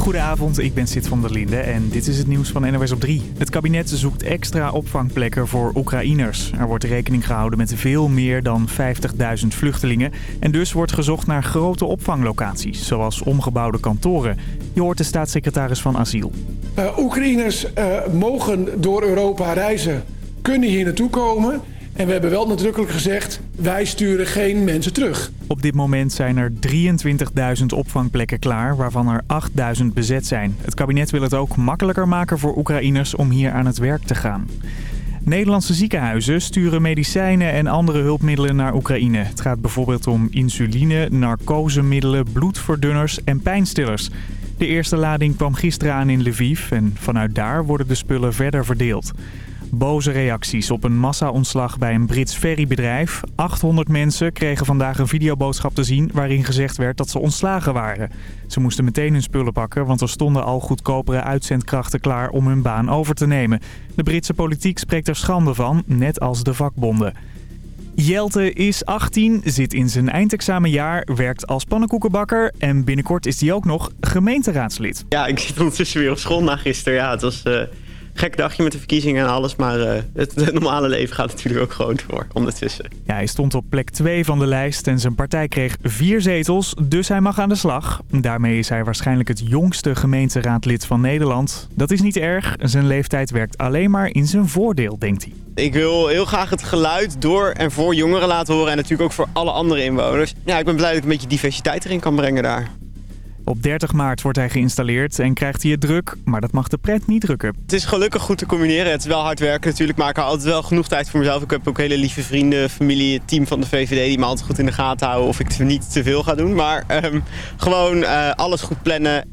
Goedenavond, ik ben Sid van der Linde en dit is het nieuws van NOS op 3. Het kabinet zoekt extra opvangplekken voor Oekraïners. Er wordt rekening gehouden met veel meer dan 50.000 vluchtelingen. En dus wordt gezocht naar grote opvanglocaties, zoals omgebouwde kantoren. Je hoort de staatssecretaris van Asiel. Uh, Oekraïners uh, mogen door Europa reizen, kunnen hier naartoe komen... En we hebben wel nadrukkelijk gezegd, wij sturen geen mensen terug. Op dit moment zijn er 23.000 opvangplekken klaar, waarvan er 8.000 bezet zijn. Het kabinet wil het ook makkelijker maken voor Oekraïners om hier aan het werk te gaan. Nederlandse ziekenhuizen sturen medicijnen en andere hulpmiddelen naar Oekraïne. Het gaat bijvoorbeeld om insuline, narcosemiddelen, bloedverdunners en pijnstillers. De eerste lading kwam gisteren aan in Lviv en vanuit daar worden de spullen verder verdeeld. Boze reacties op een massa-ontslag bij een Brits ferrybedrijf. 800 mensen kregen vandaag een videoboodschap te zien waarin gezegd werd dat ze ontslagen waren. Ze moesten meteen hun spullen pakken, want er stonden al goedkopere uitzendkrachten klaar om hun baan over te nemen. De Britse politiek spreekt er schande van, net als de vakbonden. Jelte is 18, zit in zijn eindexamenjaar, werkt als pannenkoekenbakker en binnenkort is hij ook nog gemeenteraadslid. Ja, ik zit ondertussen weer op school na gisteren. Ja, het was... Uh gek dagje met de verkiezingen en alles. Maar uh, het, het, normale leven gaat natuurlijk ook gewoon door ondertussen. Ja, hij stond op plek 2 van de lijst en zijn partij kreeg vier zetels. Dus hij mag aan de slag. Daarmee is hij waarschijnlijk het jongste gemeenteraadlid van Nederland. Dat is niet erg. Zijn leeftijd werkt alleen maar in zijn voordeel, denkt hij. Ik wil heel graag het geluid door en voor jongeren laten horen. En natuurlijk ook voor alle andere inwoners. Ja, ik ben blij dat ik een beetje diversiteit erin kan brengen daar. Op 30 maart wordt hij geïnstalleerd en krijgt hij het druk, maar dat mag de pret niet drukken. Het is gelukkig goed te combineren. Het is wel hard werken natuurlijk, maar ik hou altijd wel genoeg tijd voor mezelf. Ik heb ook hele lieve vrienden, familie, team van de VVD die me altijd goed in de gaten houden of ik niet te veel ga doen. Maar um, gewoon uh, alles goed plannen.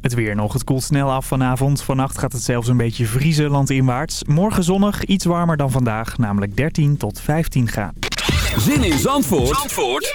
Het weer nog. Het koelt snel af vanavond. Vannacht gaat het zelfs een beetje vriezen landinwaarts. Morgen zonnig, iets warmer dan vandaag, namelijk 13 tot 15 graden. Zin in Zandvoort, Zandvoort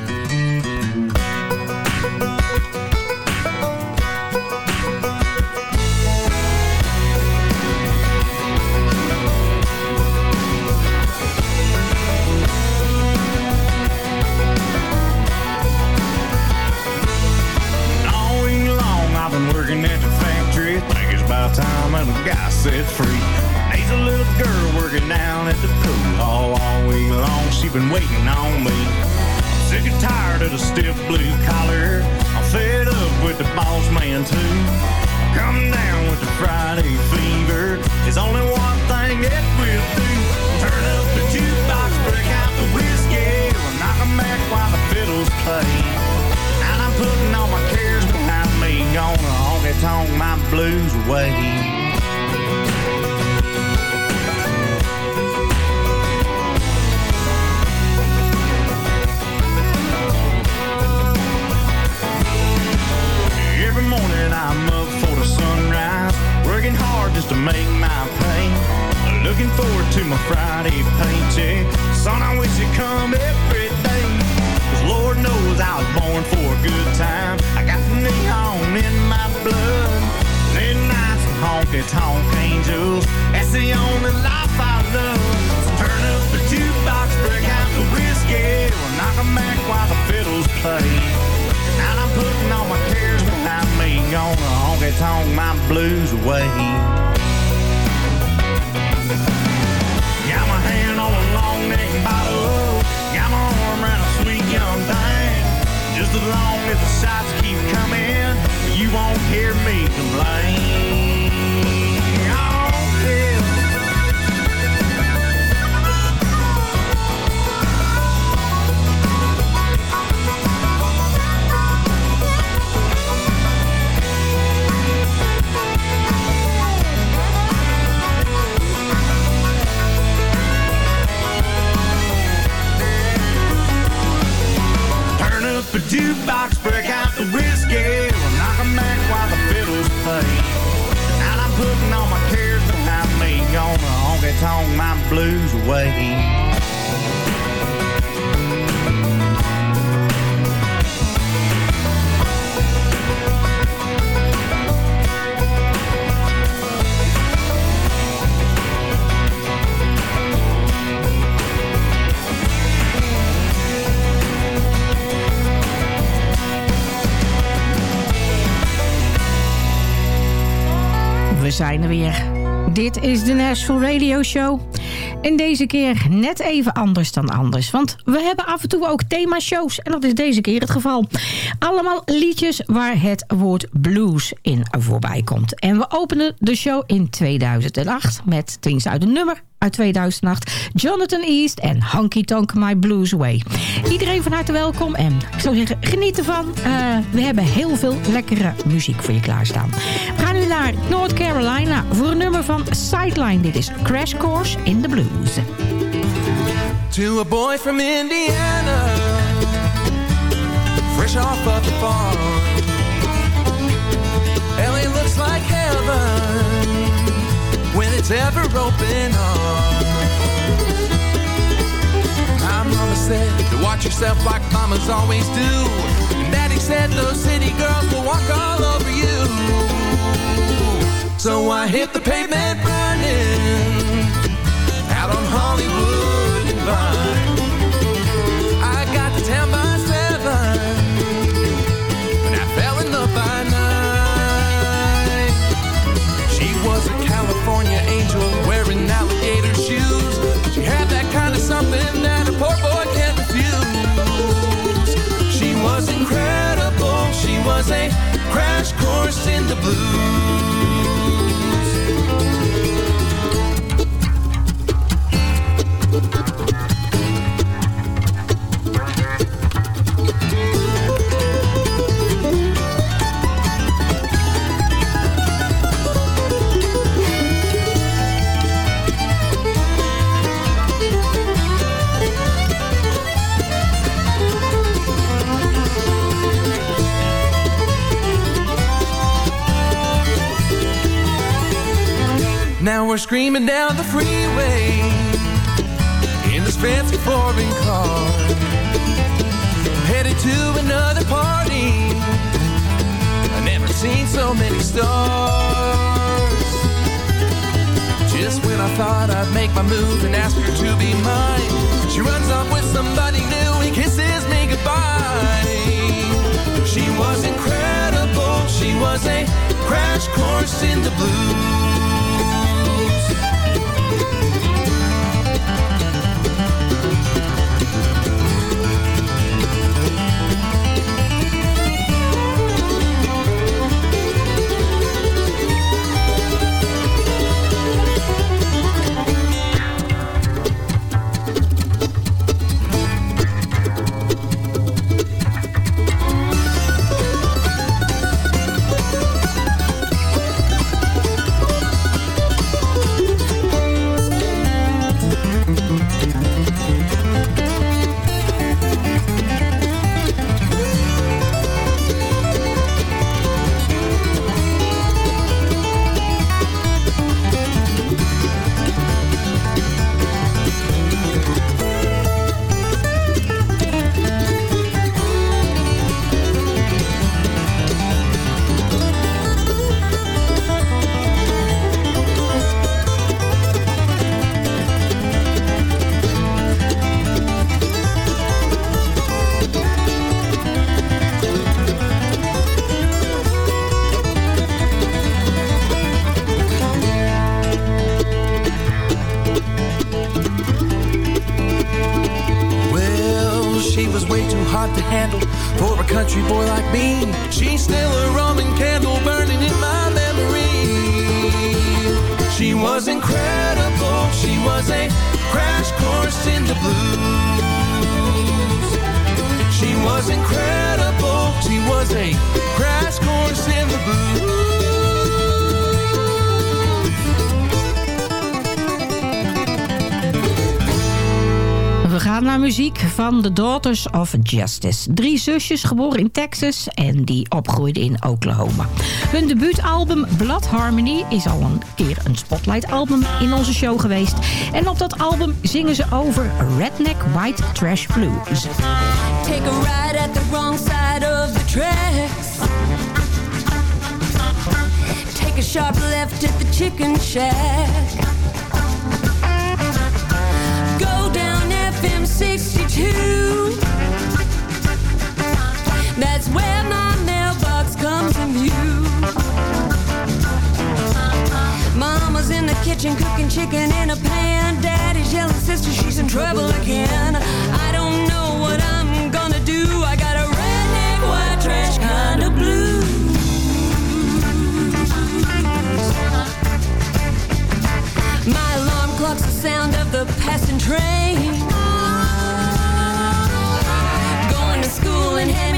Time and the guy set free. Needs a little girl working down at the pool hall all week long. She been waiting on me. Sick and tired of the stiff blue collar. I'm fed up with the boss man too. Come down with the Friday fever. There's only one thing it will do. Turn up the jukebox, break out the whiskey, knock 'em back while the fiddles play. Gonna honky tonk my blues away. Every morning I'm up for the sunrise, working hard just to make my pay. Looking forward to my Friday paycheck. Son, I wish it come every day. Cause Lord knows I was born for a good time. Honky tonk angels. That's the only life I love. So turn up the jukebox, break out the whiskey. We'll knock back while the fiddles play. And I'm putting all my cares behind me. Gonna honky tonk my blues away. Got my hand on a long bottle. Got my arm a sweet young thing. Just as long as the shots keep coming, you won't hear me complain. The jukebox, break out the whiskey. We'll knock 'em back while the fiddles play. And I'm putting all my cares behind me. Gonna honky tonk my blues away. Zijn er weer. Dit is de Nashville Radio Show. En deze keer net even anders dan anders. Want we hebben af en toe ook thema-shows. En dat is deze keer het geval. Allemaal liedjes waar het woord blues in voorbij komt. En we openen de show in 2008 met tenminste uit een nummer uit 2008. Jonathan East en Honky Tonk My Blues Way. Iedereen van harte welkom en ik zou zeggen geniet ervan. Uh, we hebben heel veel lekkere muziek voor je klaarstaan. Naar North Carolina voor een nummer van Sideline. Dit is Crash Course in the Blues. To a boy from Indiana Fresh off of the farm LA looks like heaven when it's ever open arms. Said to watch yourself like mamas always do. And daddy said those city girls will walk all over you. So I hit the pavement running out on Hollywood and Vine. Was a crash course in the blues. We're screaming down the freeway in this fancy foreign car, headed to another party. I've never seen so many stars. Just when I thought I'd make my move and ask her to be mine, she runs off with somebody new and kisses me goodbye. She was incredible. She was a crash course in the blues. Música was a crash course in the blues. She was incredible. She was a gaan naar muziek van The Daughters of Justice. Drie zusjes geboren in Texas en die opgroeiden in Oklahoma. Hun debuutalbum Blood Harmony is al een keer een spotlight-album in onze show geweest. En op dat album zingen ze over redneck white trash blues. Take a ride at the wrong side of the tracks. Take a sharp left at the chicken shack. 62. That's where my mailbox comes in view. Mama's in the kitchen cooking chicken in a pan. Daddy's yelling, sister, she's in trouble again. I don't know what I'm gonna do. I got a redneck white trash kind of blue. My alarm clock's the sound of the passing train. Going to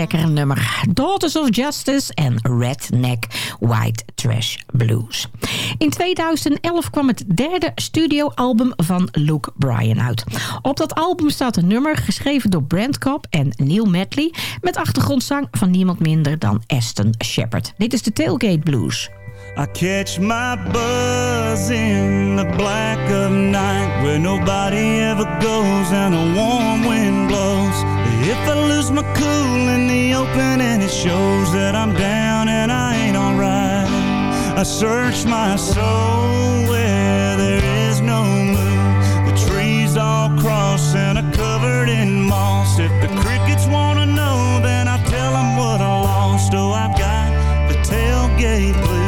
lekker nummer. Daughters of Justice en Redneck White Trash Blues. In 2011 kwam het derde studioalbum van Luke Bryan uit. Op dat album staat een nummer geschreven door Brent Cobb en Neil Medley... met achtergrondzang van niemand minder dan Aston Shepard. Dit is de Tailgate Blues. I catch my buzz in the black of night nobody ever goes and a warm wind blows If I lose my cool in the open and it shows that I'm down and I ain't alright I search my soul where there is no moon. The trees all cross and are covered in moss. If the crickets wanna know then I tell them what I lost. Oh, I've got the tailgate blues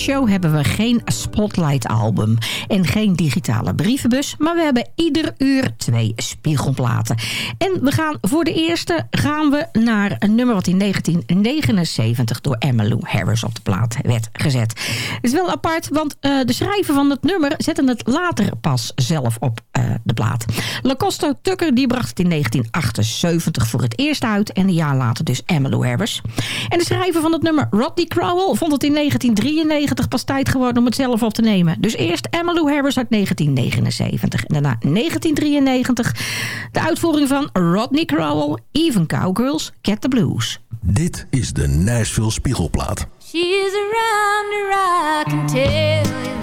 themashow hebben we geen Spotlight-album en geen digitale brievenbus, maar we hebben ieder uur twee spiegelplaten. En we gaan voor de eerste gaan we naar een nummer wat in 1979 door Emmylou Harris op de plaat werd gezet. Het is wel apart, want eh, de schrijver van het nummer zette het later pas zelf op eh, de plaat. Lacoste Tucker die bracht het in 1978 voor het eerst uit en een jaar later dus Emmylou Harris. En de schrijver van het nummer, Rodney Crowell, vond het in 1993 pas tijd geworden om het zelf op te nemen. Dus eerst Emmylou Harris uit 1979 en daarna 1993 de uitvoering van Rodney Crowell, Even Cowgirls, Get the Blues. Dit is de Nashville Spiegelplaat. She's around I can tell you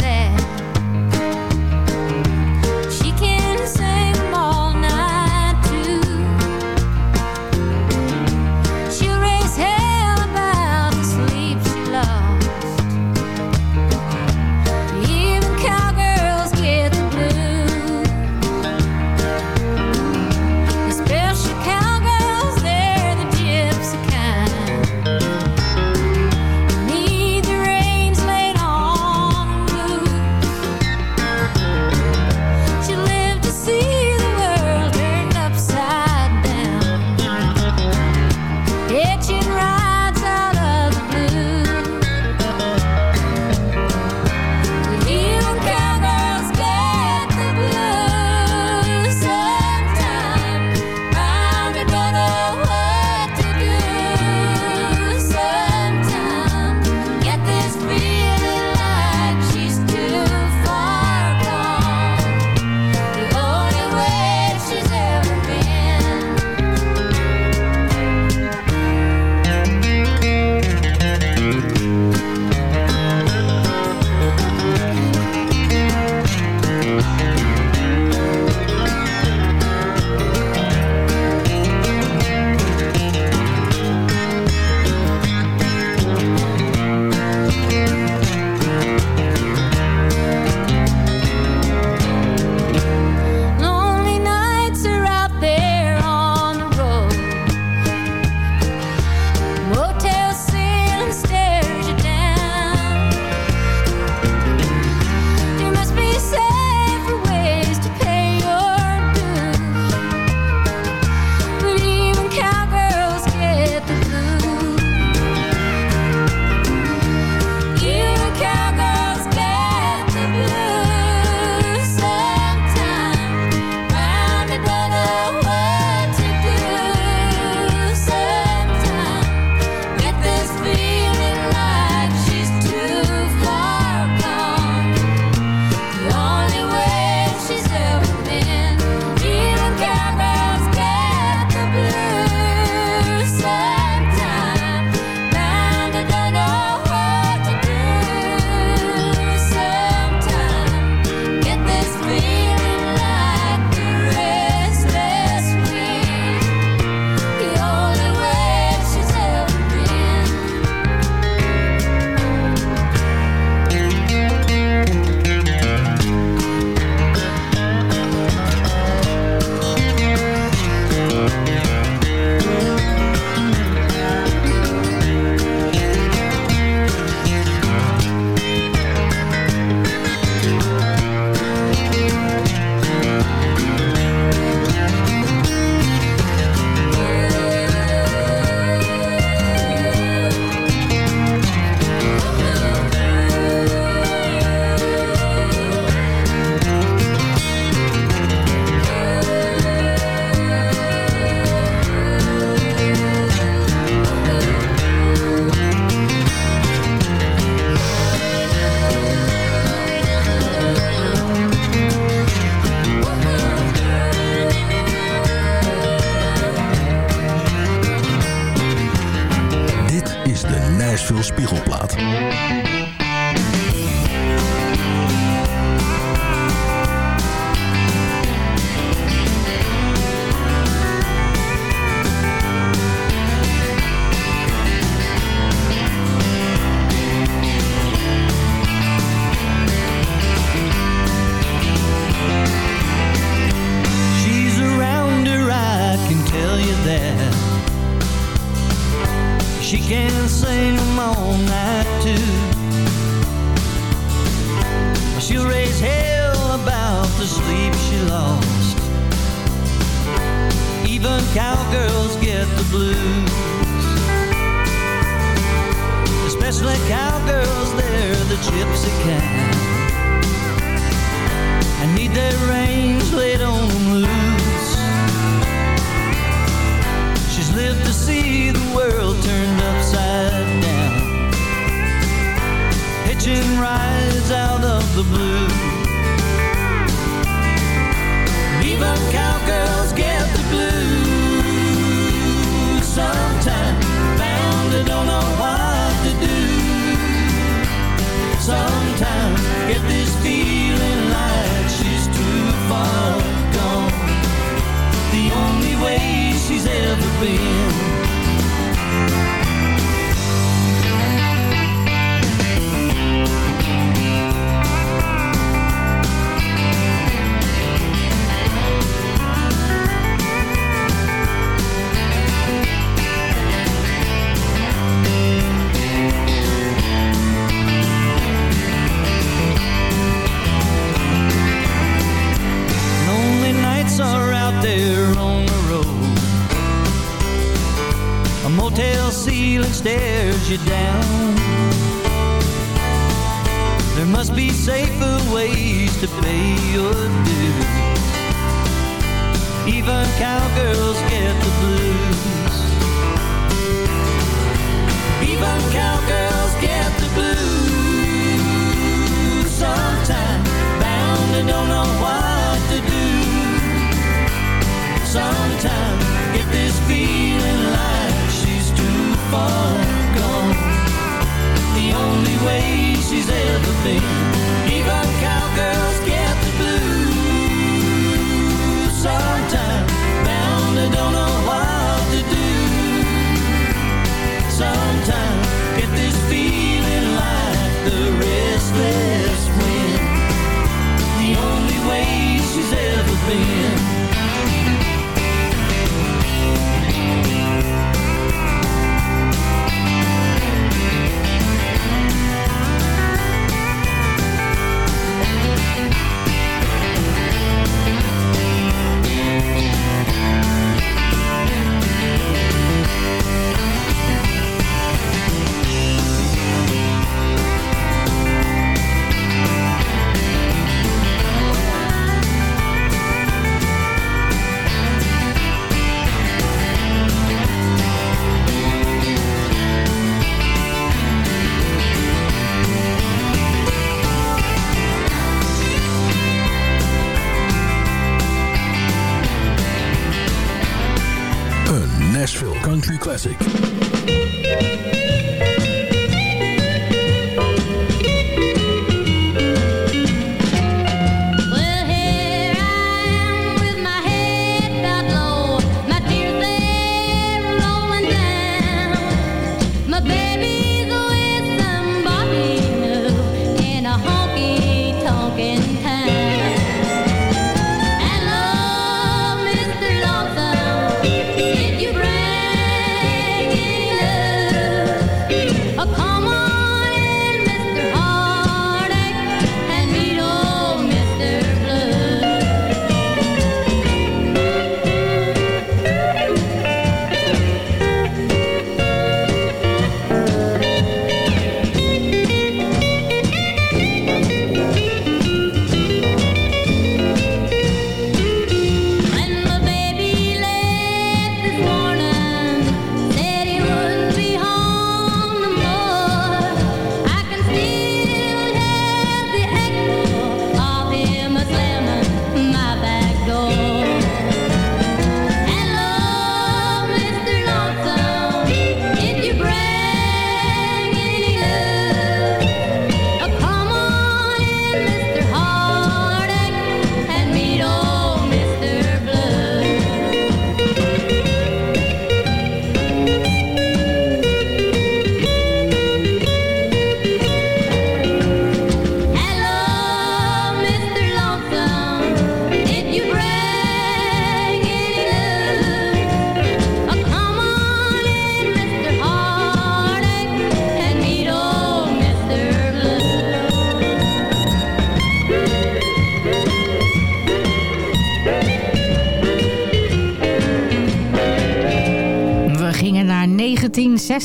she's ever been.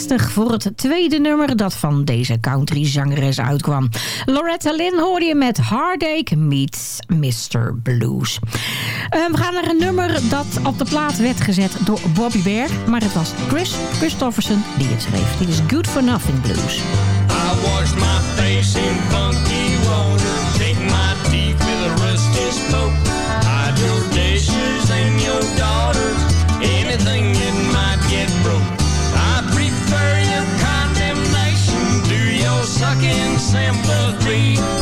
voor het tweede nummer dat van deze country zangeres uitkwam. Loretta Lynn hoorde je met Heartache meets Mr. Blues. Ehm, we gaan naar een nummer dat op de plaat werd gezet door Bobby Bear. Maar het was Chris Christofferson die het schreef. Dit is Good for Nothing Blues. I me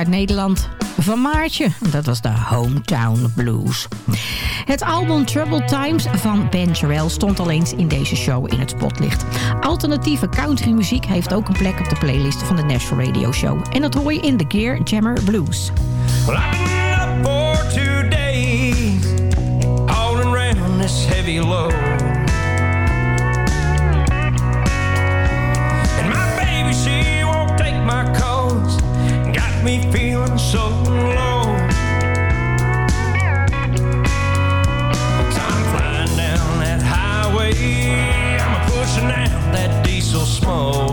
Uit Nederland van Maartje. Dat was de Hometown Blues. Het album Troubled Times van Ben Jarrell stond al eens in deze show in het spotlicht. Alternatieve countrymuziek heeft ook een plek op de playlist van de Nashville Radio Show. En dat hoor je in The Gear Jammer Blues. Well, up for around heavy. Me feeling so low. I'm flying down that highway, I'm pushing out that diesel smoke.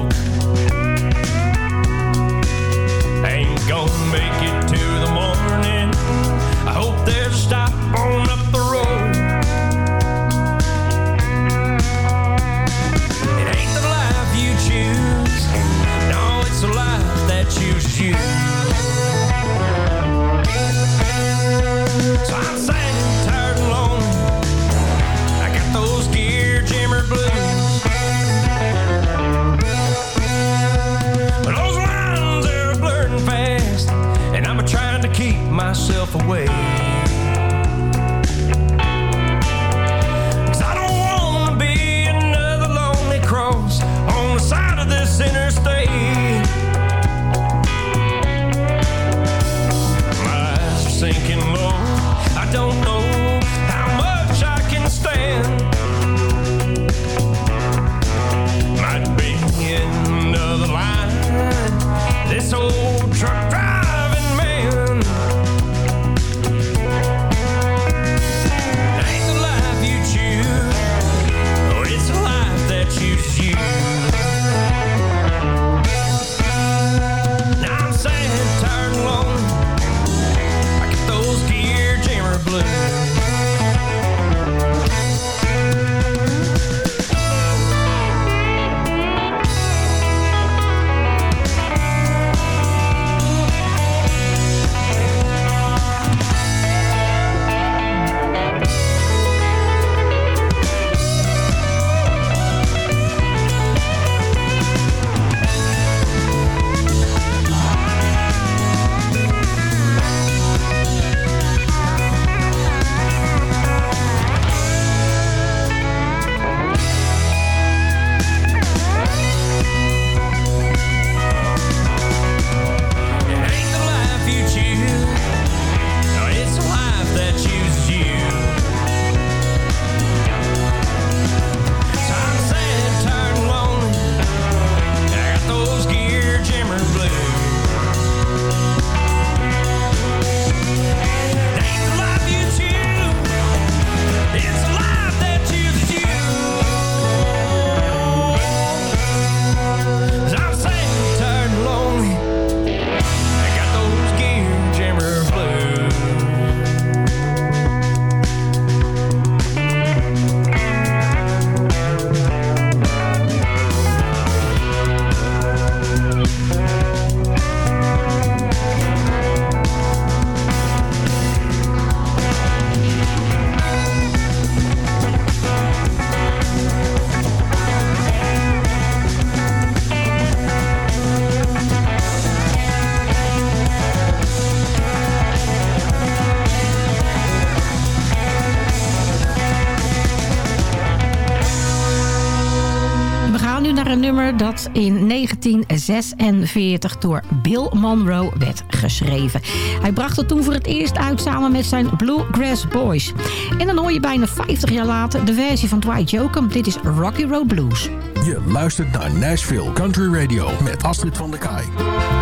Dat in 1946 door Bill Monroe werd geschreven. Hij bracht het toen voor het eerst uit samen met zijn Bluegrass Boys. En dan hoor je bijna 50 jaar later de versie van Dwight Jokum. Dit is Rocky Road Blues. Je luistert naar Nashville Country Radio met Astrid van der Kaai.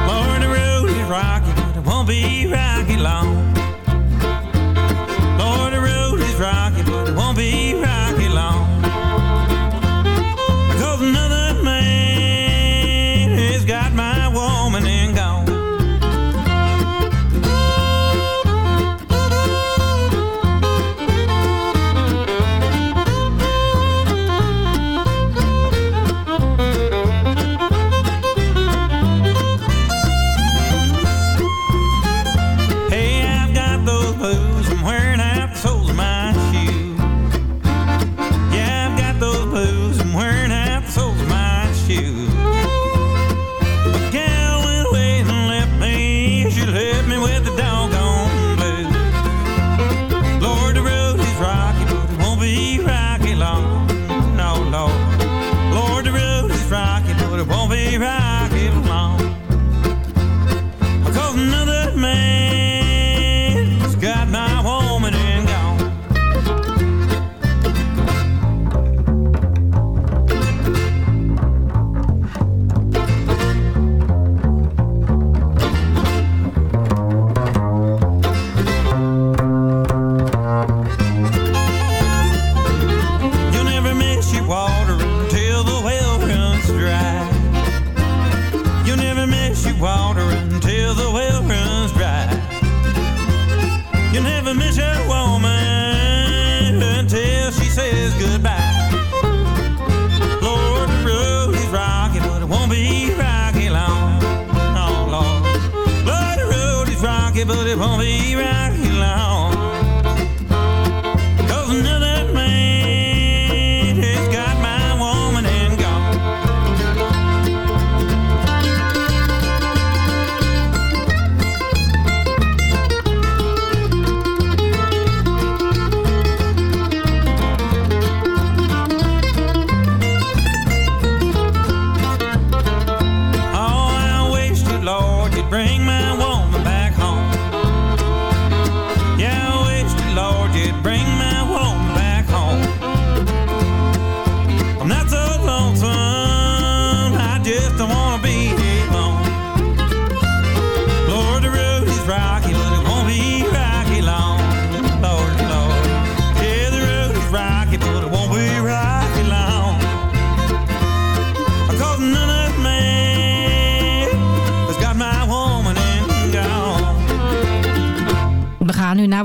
Lord, the road is rocky, but it won't be rocky long. Lord, the road is rocky, but it won't be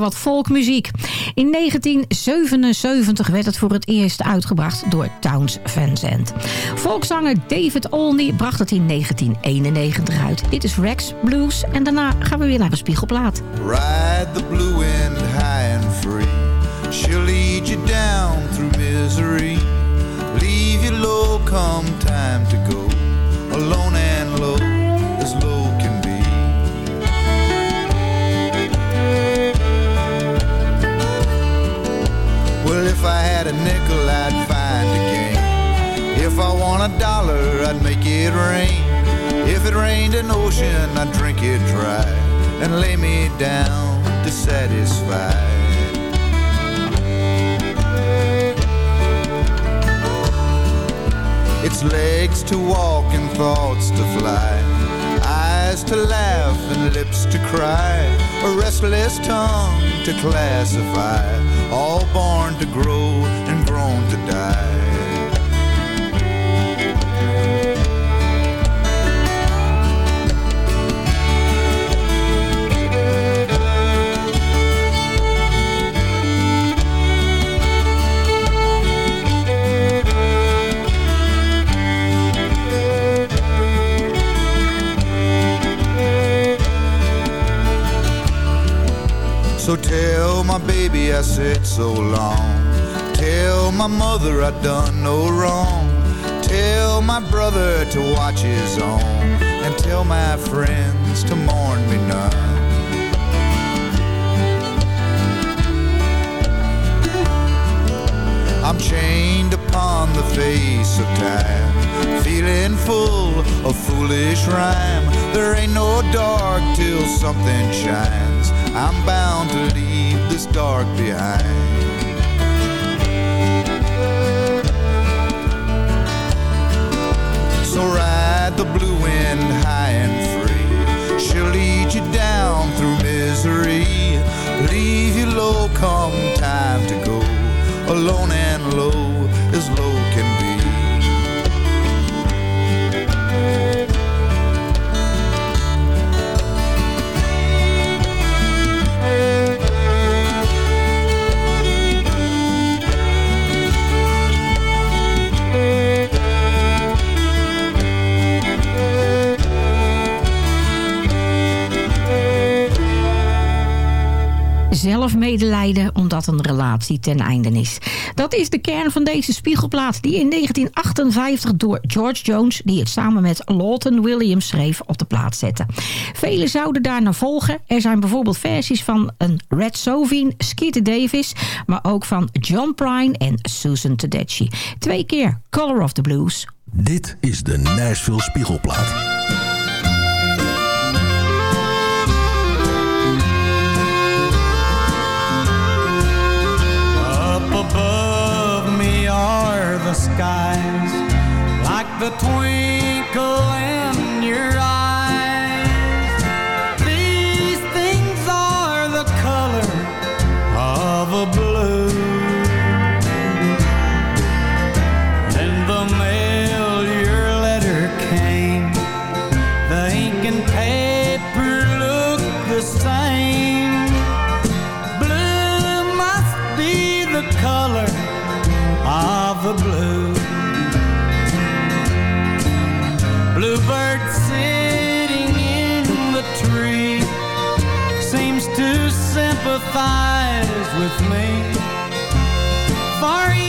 wat folkmuziek. In 1977 werd het voor het eerst uitgebracht door Towns Van Zandt. Volkszanger David Olney bracht het in 1991 uit. Dit is Rex Blues en daarna gaan we weer naar de spiegelplaat. Ride the blue wind high and free. She'll lead you down through misery. Leave you low come time to go. If I had a nickel, I'd find a game. If I want a dollar, I'd make it rain. If it rained an ocean, I'd drink it dry and lay me down to satisfy. It's legs to walk and thoughts to fly, eyes to laugh and lips to cry, a restless tongue to classify, all born to grow and grown to die. So tell my baby I said so long. Tell my mother I done no wrong. Tell my brother to watch his own. And tell my friends to mourn me none. I'm chained upon the face of time, feeling full of foolish rhyme. There ain't no dark till something shines. I'm bound to leave this dark behind. So ride the blue wind high and free. She'll lead you down through misery. Leave you low come time to go. Alone and low Zelf medelijden omdat een relatie ten einde is. Dat is de kern van deze spiegelplaat die in 1958 door George Jones... die het samen met Lawton Williams schreef, op de plaat zette. Velen zouden daarna volgen. Er zijn bijvoorbeeld versies van een Red Sovin, Skeeter Davis... maar ook van John Prine en Susan Tedeschi. Twee keer Color of the Blues. Dit is de Nashville Spiegelplaat. between far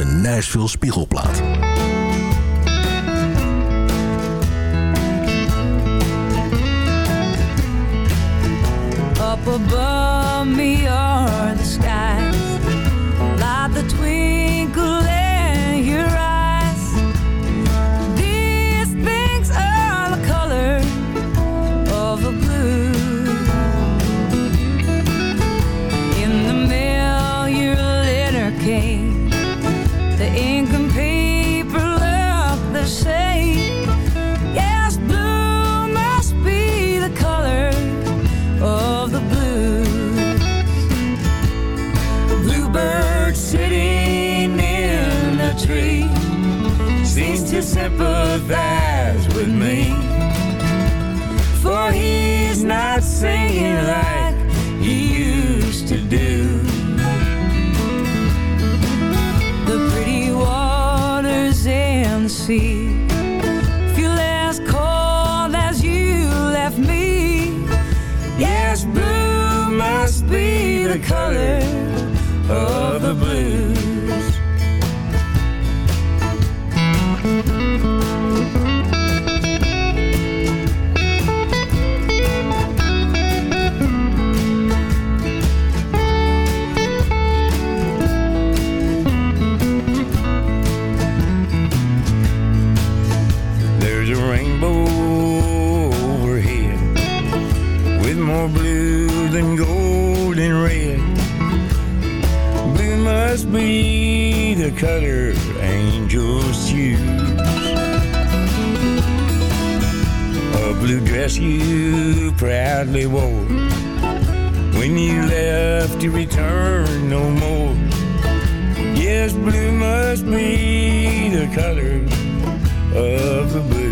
de Nashville Spiegelplaat. Up above me the color of the blue. color angels use A blue dress you proudly wore when you left to return no more. Yes, blue must be the color of the blue.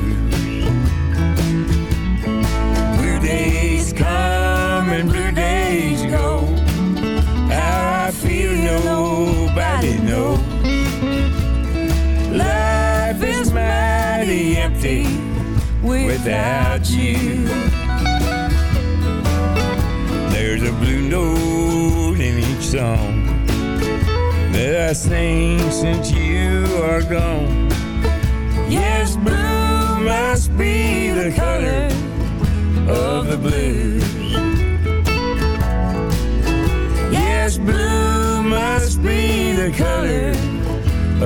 without you. There's a blue note in each song that I sing since you are gone. Yes, blue must be the color of the blues. Yes, blue must be the color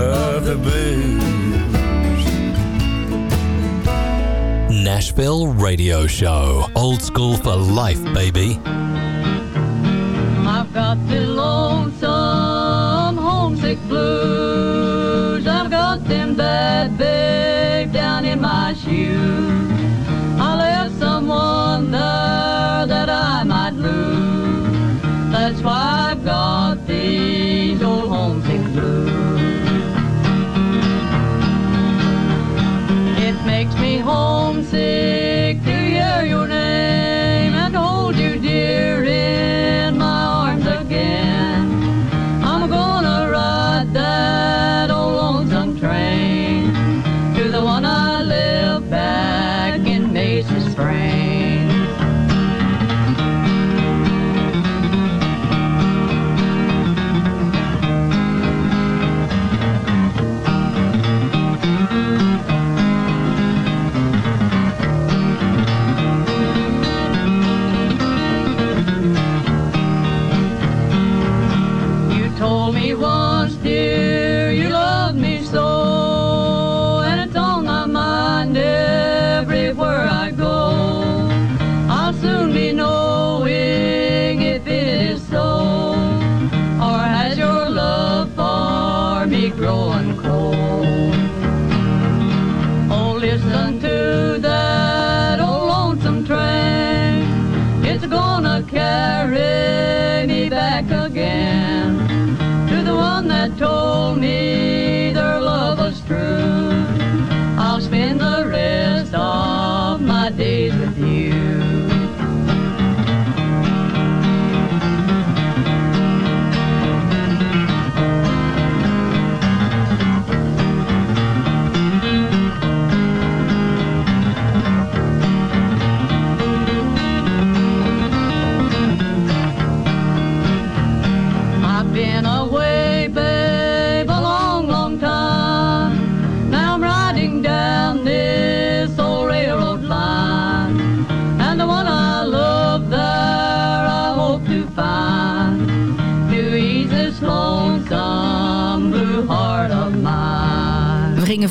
of the blues. Nashville Radio Show. Old school for life, baby. I've got the lonesome homesick blues. I've got them bad babe down in my shoes. I left someone there that I might lose. That's why I've got these old homesick blues. It makes me home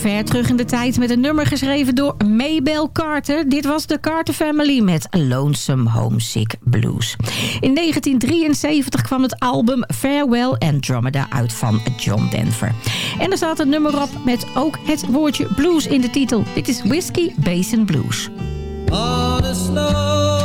ver terug in de tijd met een nummer geschreven door Maybelle Carter. Dit was de Carter Family met Lonesome Homesick Blues. In 1973 kwam het album Farewell Andromeda uit van John Denver. En er staat een nummer op met ook het woordje blues in de titel. Dit is Whiskey Basin Blues. On the snow.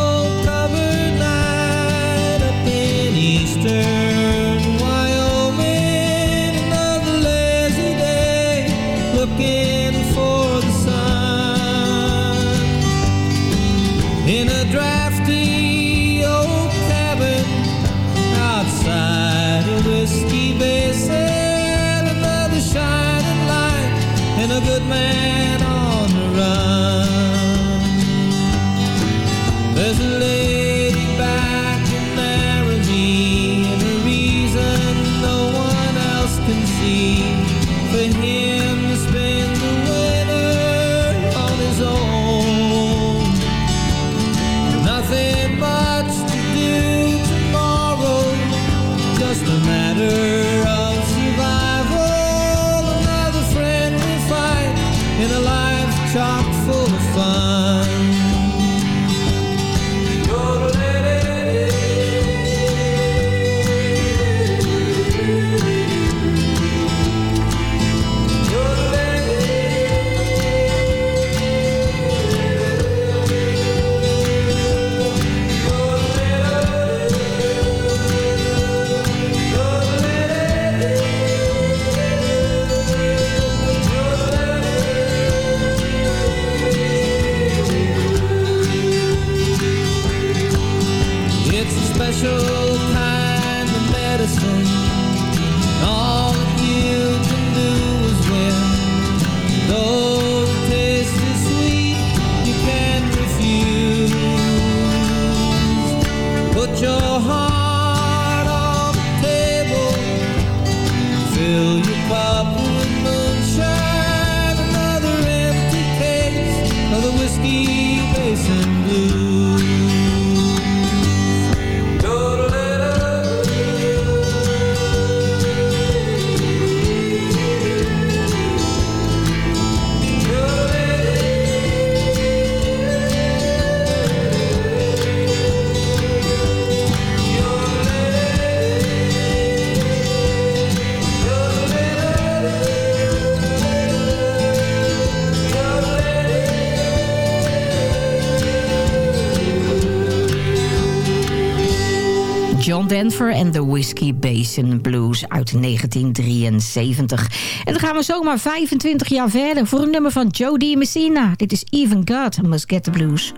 Denver en de Whiskey Basin Blues uit 1973. En dan gaan we zomaar 25 jaar verder voor een nummer van Jody Messina. Dit is Even God Must Get the Blues.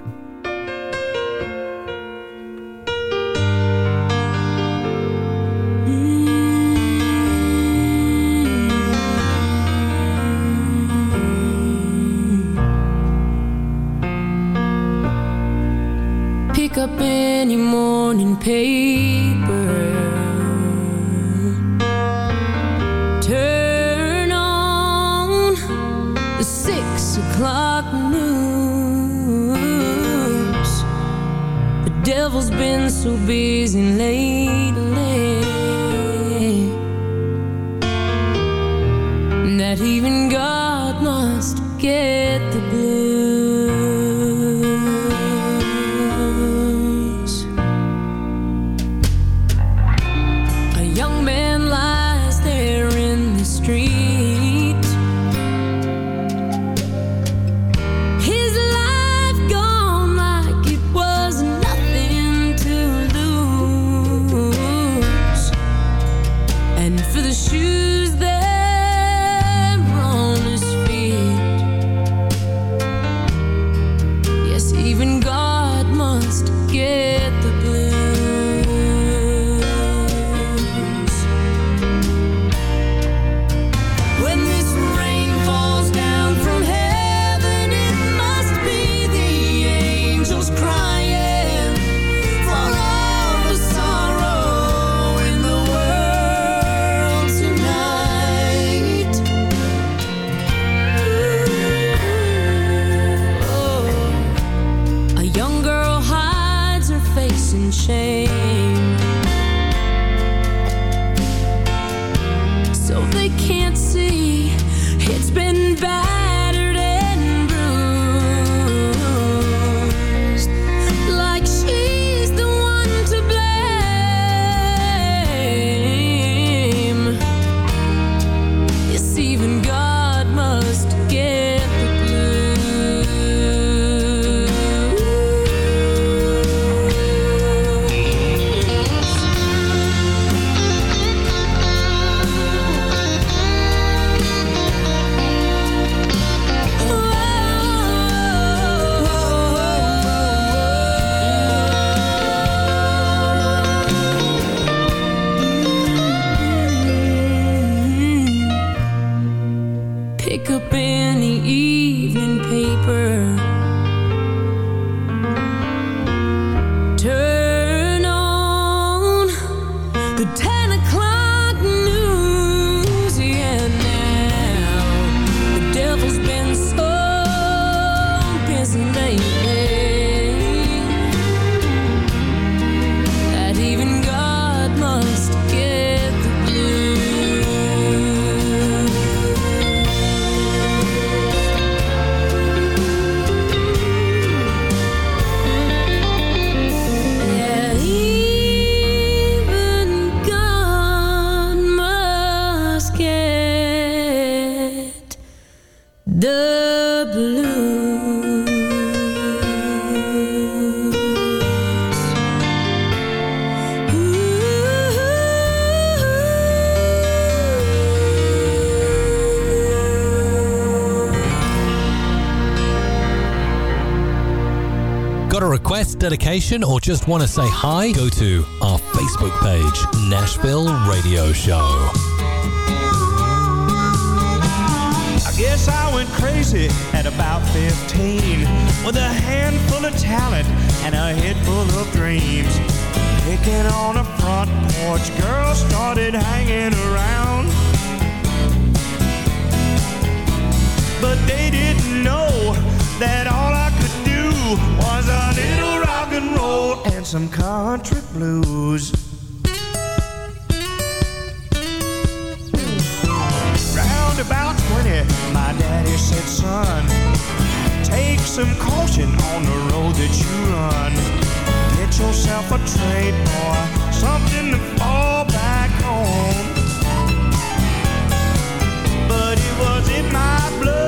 Up any morning paper. Turn on the six o'clock news. The devil's been so busy lately that even God must get dedication, or just want to say hi? Go to our Facebook page, Nashville Radio Show. I guess I went crazy at about 15 with a handful of talent and a head full of dreams. Picking on a front porch, girls started hanging around. But they didn't know that all was a little rock and roll and some country blues. Round about 20, my daddy said, son, take some caution on the road that you run. Get yourself a trade, boy, something to fall back on. But it was in my blood,